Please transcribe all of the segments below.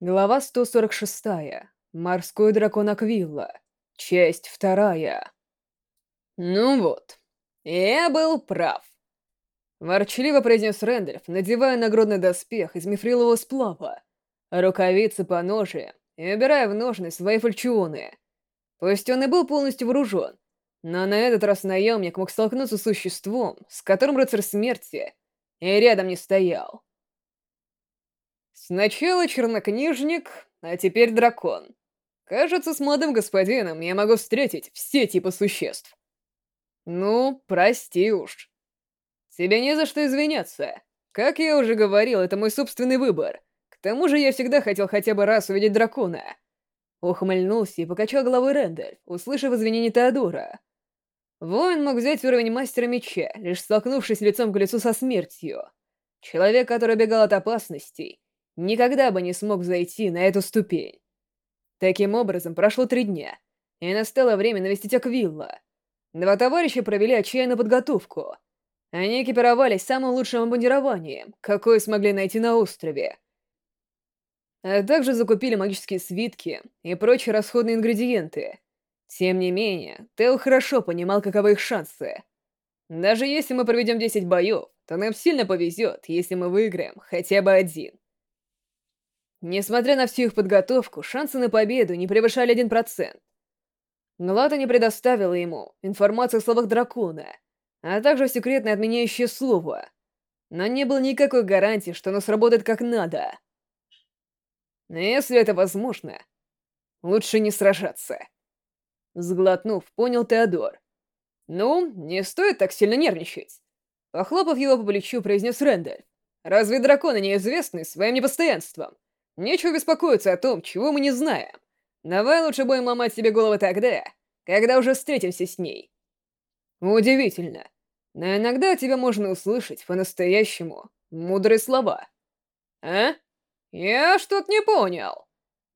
Глава 146. Морской дракон Аквилла. Часть вторая. «Ну вот, я был прав», — ворчливо произнес Рэндальф, надевая нагрудный доспех из мифрилового сплава, рукавицы по ноже и убирая в ножны свои фальчионы. Пусть он и был полностью вооружен, но на этот раз наемник мог столкнуться с существом, с которым рыцарь смерти и рядом не стоял. Сначала чернокнижник, а теперь дракон. Кажется, с молодым господином я могу встретить все типы существ. Ну, прости уж. Тебе не за что извиняться. Как я уже говорил, это мой собственный выбор. К тому же я всегда хотел хотя бы раз увидеть дракона. Ухмыльнулся и покачал головой Рэндаль, услышав извинения Теодора. Воин мог взять уровень мастера меча, лишь столкнувшись лицом к лицу со смертью. Человек, который бегал от опасностей, Никогда бы не смог зайти на эту ступень. Таким образом, прошло три дня, и настало время навестить Аквилла. Два товарища провели отчаянную подготовку. Они экипировались самым лучшим обмундированием, какое смогли найти на острове. А также закупили магические свитки и прочие расходные ингредиенты. Тем не менее, Тео хорошо понимал, каковы их шансы. Даже если мы проведем 10 боев, то нам сильно повезет, если мы выиграем хотя бы один. Несмотря на всю их подготовку, шансы на победу не превышали 1%. Глата не предоставила ему информацию о словах дракона, а также секретное отменяющее слово. Но не было никакой гарантии, что оно сработает как надо. Если это возможно, лучше не сражаться. Сглотнув, понял Теодор. «Ну, не стоит так сильно нервничать!» Похлопав его по плечу, произнес Рэндаль. «Разве драконы неизвестны своим непостоянством? Нечего беспокоиться о том, чего мы не знаем. Давай лучше будем ломать себе голову тогда, когда уже встретимся с ней. Удивительно. Но иногда тебя можно услышать по-настоящему мудрые слова. А? Я что-то не понял.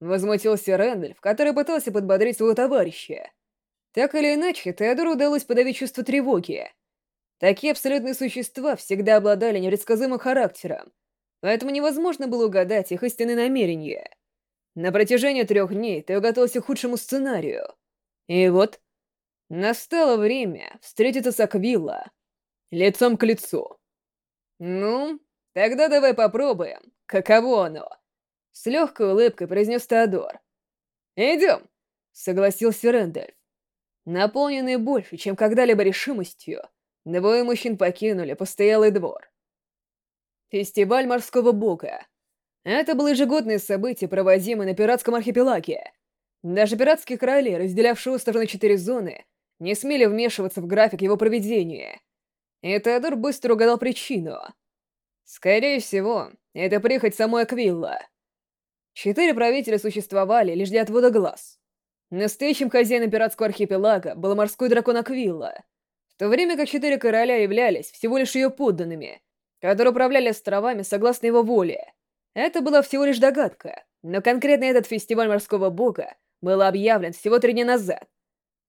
Возмутился Рэндальф, который пытался подбодрить своего товарища. Так или иначе, Теодору удалось подавить чувство тревоги. Такие абсолютные существа всегда обладали непредсказуемым характером — поэтому невозможно было угадать их истинные намерения. На протяжении трех дней ты готовился к худшему сценарию. И вот, настало время встретиться с Аквилла лицом к лицу. Ну, тогда давай попробуем, каково оно. С легкой улыбкой произнес Теодор. «Идем!» — согласился Рэндальф. Наполненные больше, чем когда-либо решимостью, двое мужчин покинули постоялый двор фестиваль морского бока. Это было ежегодное событие, проводимое на пиратском архипелаге. Даже пиратские короли, разделявшие остров на четыре зоны, не смели вмешиваться в график его проведения. И Теодор быстро угадал причину. Скорее всего, это прихоть самой Аквилла. Четыре правителя существовали лишь для отвода глаз. Настоящим хозяином пиратского архипелага был морской дракон Аквилла, в то время как четыре короля являлись всего лишь ее подданными — которой управляли островами согласно его воле. Это была всего лишь догадка, но конкретно этот фестиваль морского бога был объявлен всего три дня назад.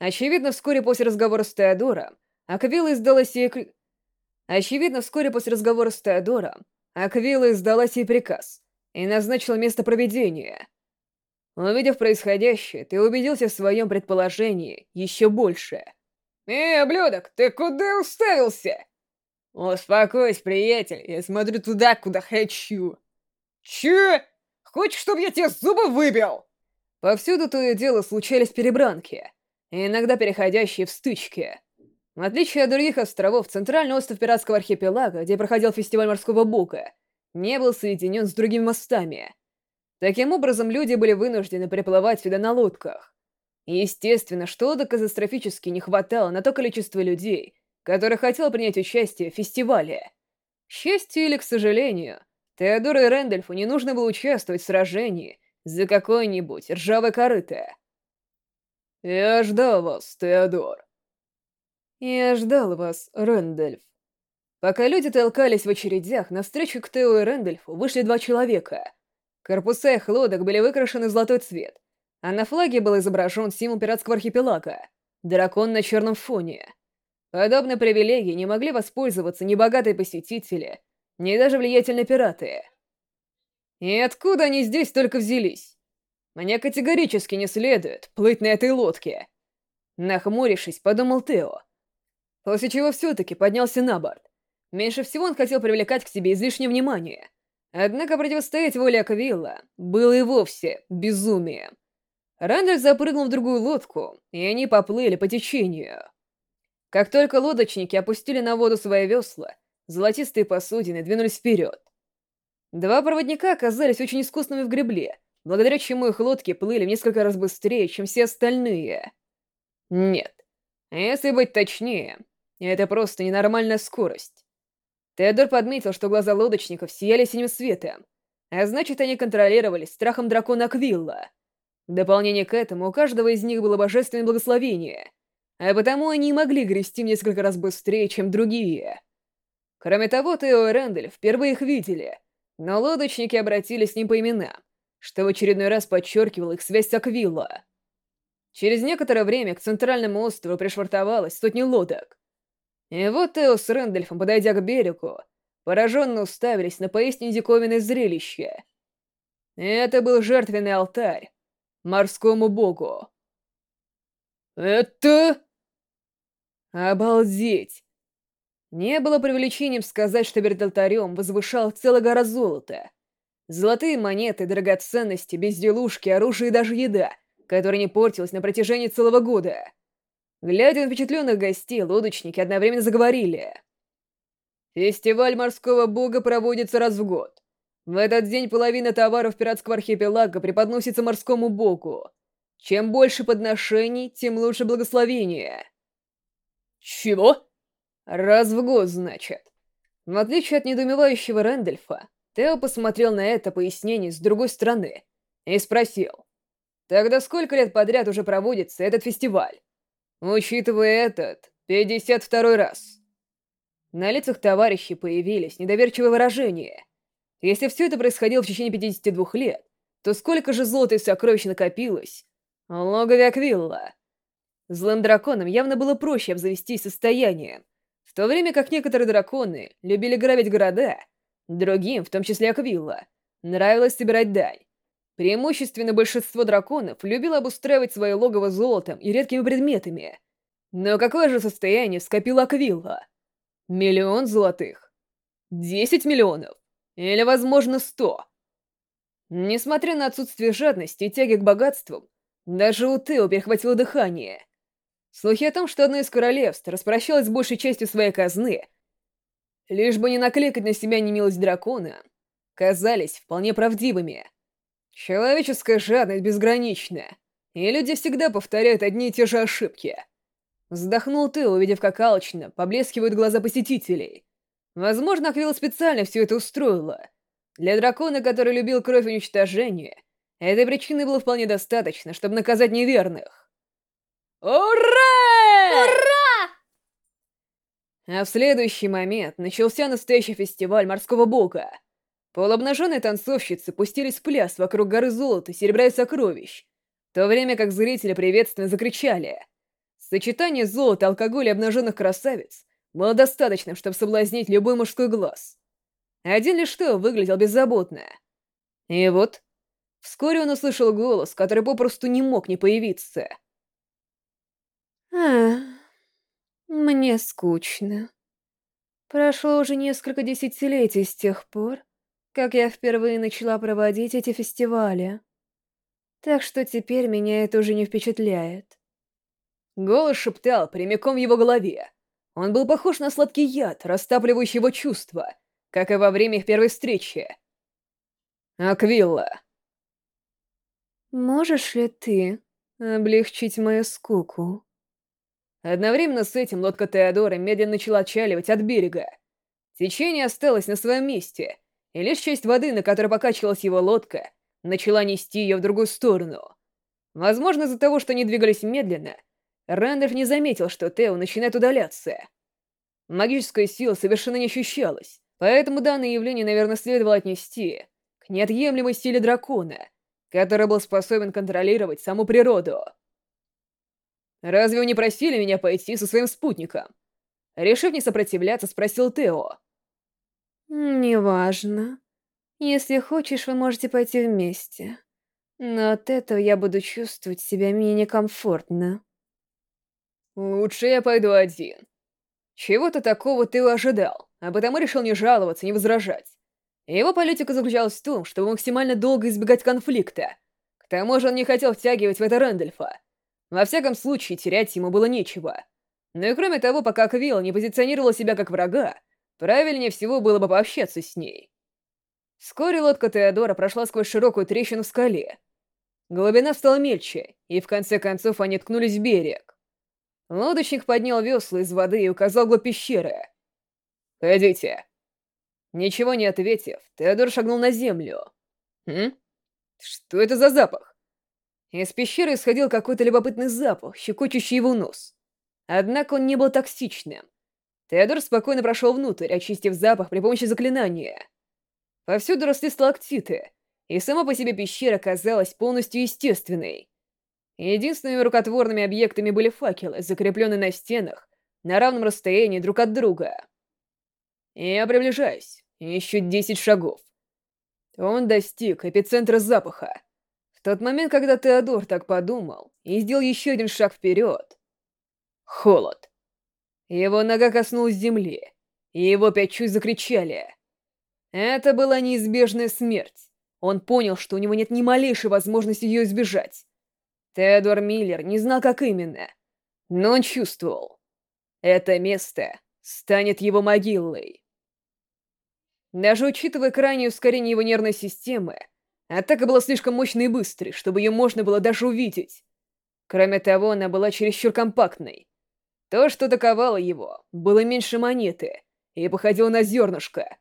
Очевидно, вскоре после разговора с Теодором, Аквила издала сей... Очевидно, вскоре после разговора с Теодором, Аквила издала сей приказ и назначила место проведения. Увидев происходящее, ты убедился в своем предположении еще больше. «Эй, ублюдок, ты куда уставился?» «Успокойся, приятель, я смотрю туда, куда хочу». «Че? Хочешь, чтобы я тебе зубы выбил?» Повсюду то и дело который хотел принять участие в фестивале. К счастью или к сожалению, Теодору и Рэндольфу не нужно было участвовать в сражении за какое-нибудь ржавое корыто. «Я ждал вас, Теодор». «Я ждал вас, Рэндольф». Пока люди толкались в очередях, навстречу к Тео и Рэндольфу вышли два человека. Корпуса их лодок были выкрашены золотой цвет, а на флаге был изображен символ пиратского архипелага — дракон на черном фоне. Подобно привилегии не могли воспользоваться ни богатые посетители, ни даже влиятельные пираты. И откуда они здесь только взялись? Мне категорически не следует плыть на этой лодке. Нахмурившись, подумал Тео. После чего все-таки поднялся на борт. Меньше всего он хотел привлекать к себе излишнее внимание. Однако противостоять воле Аквилла было и вовсе безумие. Рандер запрыгнул в другую лодку, и они поплыли по течению. Как только лодочники опустили на воду свои весла, золотистые посудины двинулись вперед. Два проводника оказались очень искусными в гребле, благодаря чему их лодки плыли в несколько раз быстрее, чем все остальные. Нет. Если быть точнее, это просто ненормальная скорость. Теодор подметил, что глаза лодочников сияли синим светом, а значит, они контролировались страхом дракона Квилла. В дополнение к этому у каждого из них было божественное благословение — а потому они могли грести несколько раз быстрее, чем другие. Кроме того, Тео и Рэндаль впервые их видели, но лодочники обратились ним по именам, что в очередной раз подчеркивало их связь с Аквилла. Через некоторое время к центральному острову пришвартовалось сотни лодок. И вот Тео с Рэндальфом, подойдя к берегу, пораженно уставились на поистине диковинное зрелище. Это был жертвенный алтарь морскому богу. «Это...» «Обалдеть!» Не было привлечением сказать, что перед алтарем возвышал целая гора золота. Золотые монеты, драгоценности, безделушки, оружие и даже еда, которая не портилась на протяжении целого года. Глядя на впечатленных гостей, лодочники одновременно заговорили. «Фестиваль морского бога проводится раз в год. В этот день половина товаров пиратского архипелага преподносится морскому богу. Чем больше подношений, тем лучше благословение». «Чего?» Раз в год, значит». В отличие от недоумевающего Рэндальфа, Тео посмотрел на это пояснение с другой стороны и спросил. «Тогда сколько лет подряд уже проводится этот фестиваль?» «Учитывая этот, 52 раз». На лицах товарищей появились недоверчивые выражения. Если все это происходило в течение 52 лет, то сколько же золота и сокровищ накопилось в логове Аквилла? Злым драконам явно было проще обзавестись состоянием. В то время как некоторые драконы любили грабить города, другим, в том числе Аквилла, нравилось собирать дань. Преимущественно большинство драконов любило обустраивать свои логово золотом и редкими предметами. Но какое же состояние скопила Аквилла? Миллион золотых. Десять миллионов. Или, возможно, сто. Несмотря на отсутствие жадности и тяги к богатствам, даже у Тео перехватило дыхание — Слухи о том, что одно из королевств распрощалось большей частью своей казны, лишь бы не накликать на себя немилость дракона, казались вполне правдивыми. Человеческая жадность безгранична, и люди всегда повторяют одни и те же ошибки. Вздохнул ты, увидев, как алчно поблескивают глаза посетителей. Возможно, Аквилла специально все это устроила. Для дракона, который любил кровь и уничтожение, этой причины было вполне достаточно, чтобы наказать неверных. «Ура!» «Ура!» А в следующий момент начался настоящий фестиваль морского бока. Полуобнаженные танцовщицы пустились в пляс вокруг горы золота, серебра и сокровищ, в то время как зрители приветственно закричали. Сочетание золота, алкоголя и обнаженных красавиц было достаточным, чтобы соблазнить любой мужской глаз. Один лишь что выглядел беззаботно. И вот, вскоре он услышал голос, который попросту не мог не появиться — а, «Мне скучно. Прошло уже несколько десятилетий с тех пор, как я впервые начала проводить эти фестивали. Так что теперь меня это уже не впечатляет». Голос шептал прямиком в его голове. Он был похож на сладкий яд, растапливающий его чувства, как и во время их первой встречи. «Аквилла!» «Можешь ли ты облегчить мою скуку?» Одновременно с этим лодка Теодора медленно начала отчаливать от берега. Течение осталось на своем месте, и лишь часть воды, на которой покачивалась его лодка, начала нести ее в другую сторону. Возможно, из-за того, что они двигались медленно, Рэндольф не заметил, что Тео начинает удаляться. Магическая сила совершенно не ощущалась, поэтому данное явление, наверное, следовало отнести к неотъемлемой силе дракона, который был способен контролировать саму природу. Разве вы не просили меня пойти со своим спутником? Решив не сопротивляться, спросил Тео. «Неважно. Если хочешь, вы можете пойти вместе. Но от этого я буду чувствовать себя менее комфортно». «Лучше я пойду один. Чего-то такого ты ожидал, а потому решил не жаловаться, не возражать. Его политика заключалась в том, чтобы максимально долго избегать конфликта. К тому же он не хотел втягивать в это Рэндольфа. Во всяком случае, терять ему было нечего. Но ну и кроме того, пока Квилл не позиционировала себя как врага, правильнее всего было бы пообщаться с ней. Вскоре лодка Теодора прошла сквозь широкую трещину в скале. Глубина стала мельче, и в конце концов они ткнулись в берег. Лодочник поднял весла из воды и указал глубь пещеры. «Ходите». Ничего не ответив, Теодор шагнул на землю. «Хм? Что это за запах?» Из пещеры исходил какой-то любопытный запах, щекочущий его нос. Однако он не был токсичным. Теодор спокойно прошел внутрь, очистив запах при помощи заклинания. Повсюду росли сталактиты, и сама по себе пещера казалась полностью естественной. Единственными рукотворными объектами были факелы, закрепленные на стенах, на равном расстоянии друг от друга. Я приближаюсь. Еще десять шагов. Он достиг эпицентра запаха. В тот момент, когда Теодор так подумал и сделал еще один шаг вперед, Холод. Его нога коснулась земли, и его пять чувств закричали. Это была неизбежная смерть. Он понял, что у него нет ни малейшей возможности ее избежать. Теодор Миллер не знал, как именно, но он чувствовал. Это место станет его могилой. Даже учитывая крайнее ускорение его нервной системы, Атака была слишком мощной и быстрой, чтобы ее можно было даже увидеть. Кроме того, она была чересчур компактной. То, что атаковало его, было меньше монеты и походило на зернышко.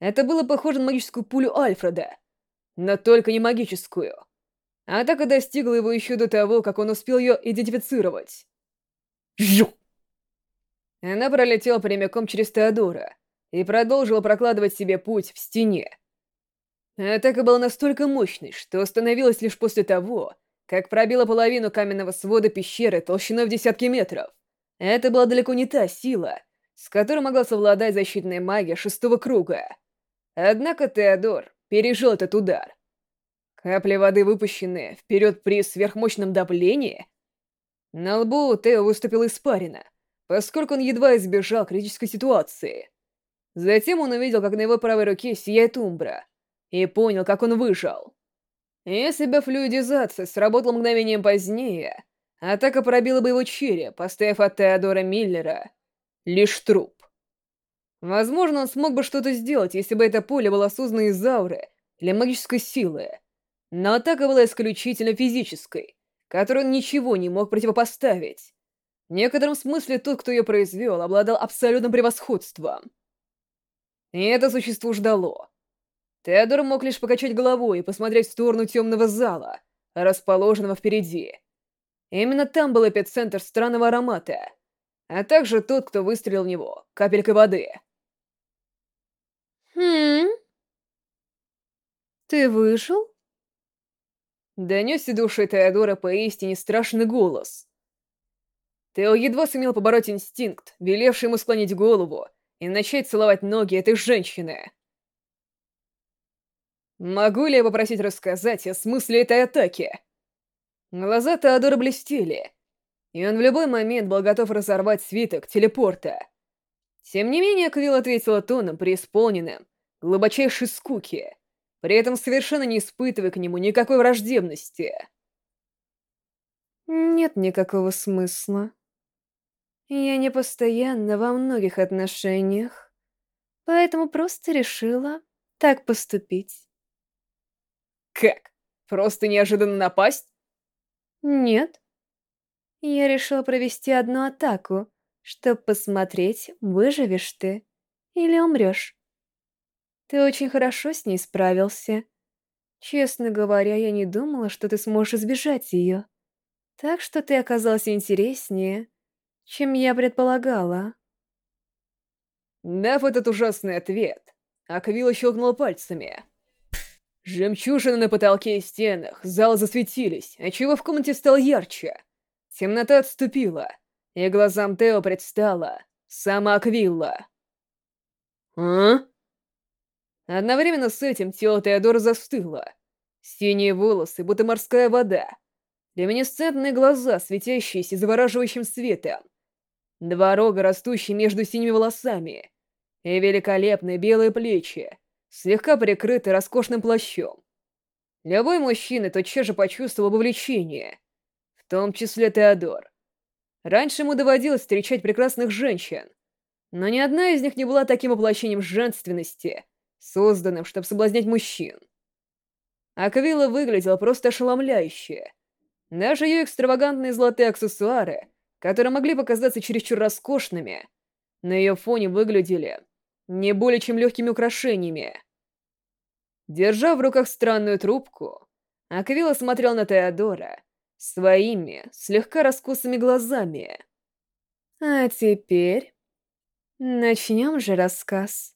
Это было похоже на магическую пулю Альфреда, но только не магическую. Атака достигла его еще до того, как он успел ее идентифицировать. Она пролетела прямиком через Теодора и продолжила прокладывать себе путь в стене. Атака была настолько мощной, что остановилась лишь после того, как пробила половину каменного свода пещеры толщиной в десятки метров. Это была далеко не та сила, с которой могла совладать защитная магия шестого круга. Однако Теодор пережил этот удар. Капли воды, выпущенные вперед при сверхмощном давлении, на лбу Тео выступил испарина, поскольку он едва избежал критической ситуации. Затем он увидел, как на его правой руке сияет умбра, и понял, как он вышел. Если бы флюидизация сработала мгновением позднее, атака пробила бы его череп, оставив от Теодора Миллера лишь труп. Возможно, он смог бы что-то сделать, если бы это поле было создано из ауры или магической силы. Но атака была исключительно физической, которой он ничего не мог противопоставить. В некотором смысле тот, кто ее произвел, обладал абсолютным превосходством. И это существо ждало. Теодор мог лишь покачать головой и посмотреть в сторону темного зала, расположенного впереди. Именно там был эпицентр странного аромата, а также тот, кто выстрелил в него, капелькой воды. «Хм? Ты вышел?» Донесся души Теодора поистине страшный голос. Тео едва сумел побороть инстинкт, велевший ему склонить голову и начать целовать ноги этой женщины. Могу ли я попросить рассказать о смысле этой атаки? Глаза Теодора блестели, и он в любой момент был готов разорвать свиток телепорта. Тем не менее, Квилл ответила тоном, преисполненным, глубочайшей скуки, при этом совершенно не испытывая к нему никакой враждебности. «Нет никакого смысла. Я не постоянно во многих отношениях, поэтому просто решила так поступить». Как? Просто неожиданно напасть? Нет. Я решила провести одну атаку, чтобы посмотреть, выживешь ты или умрешь. Ты очень хорошо с ней справился. Честно говоря, я не думала, что ты сможешь избежать ее. Так что ты оказался интереснее, чем я предполагала. Дав этот ужасный ответ, Аквила щелкнул пальцами. Жемчужины на потолке и стенах, зал засветились, отчего в комнате стало ярче. Темнота отступила, и глазам Тео предстала сама Аквилла. «А?» Одновременно с этим тело Теодора застыло. Синие волосы, будто морская вода. Люминесцентные глаза, светящиеся завораживающим светом. Два рога, растущие между синими волосами. И великолепные белые плечи, слегка прикрытый роскошным плащом. Любой мужчина тотчас же почувствовал бы влечение, в том числе Теодор. Раньше ему доводилось встречать прекрасных женщин, но ни одна из них не была таким воплощением женственности, созданным, чтобы соблазнять мужчин. Аквила выглядела просто ошеломляюще. Даже ее экстравагантные золотые аксессуары, которые могли показаться чересчур роскошными, на ее фоне выглядели не более чем легкими украшениями. Держа в руках странную трубку, Аквила смотрел на Теодора своими, слегка раскусыми глазами. «А теперь начнем же рассказ».